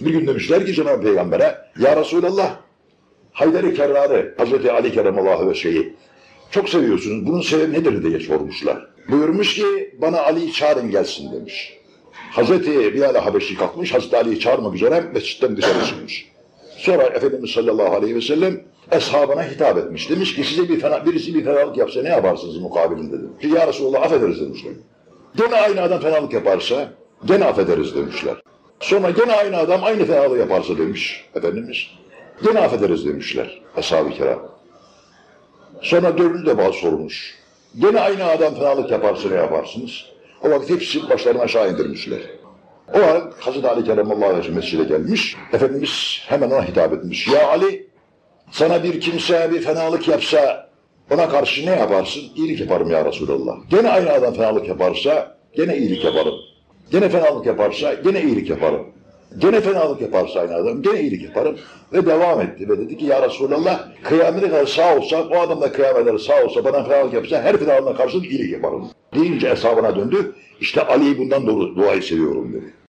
Bir gün demişler ki Cenab-ı Peygamber'e Ya Resulallah Haydar-ı Kerrar'ı Hazreti Ali Keremallahu ve şeyi çok seviyorsunuz. Bunun sebebi nedir diye sormuşlar. Buyurmuş ki bana Ali'yi çağırın gelsin demiş. Hazreti Bilal Habeşi kalkmış, Hazreti Ali'yi çağırmak üzere mescitten dışarı çıkmış. Sonra Efendimiz sallallahu aleyhi ve sellem eshabına hitap etmiş. Demiş ki size bir fena, birisi bir fenalık yapsa ne yaparsınız mukabilinde demiş. Ya Resulallah affederiz demişler. Gene aynı adam fenalık yaparsa gene affederiz demişler. Sonra gene aynı adam aynı fenalığı yaparsa demiş Efendimiz. Gene affederiz demişler ashab-ı kiram. Sonra dördüncü defa sormuş. Gene aynı adam fenalık yaparsa ne yaparsınız? O vakit hepsi başlarını aşağı indirmişler. O an Hazreti Ali Keremallahu Aleyhi mescide gelmiş. Efendimiz hemen ona hitap etmiş. Ya Ali sana bir kimse bir fenalık yapsa ona karşı ne yaparsın? İyilik yaparım ya Resulallah. Gene aynı adam fenalık yaparsa gene iyilik yaparım. Gene fenalık yaparsa gene iyilik yaparım. Gene fenalık yaparsa aynı adam gene iyilik yaparım. Ve devam etti ve dedi ki ya Resulallah kıyamete kadar sağ olsa o adam da kıyamete sağ olsa bana fenalık yapsa her fenalığına karşılık iyilik yaparım. Deyince hesabına döndü. İşte Ali'yi bundan dolayı seviyorum dedi.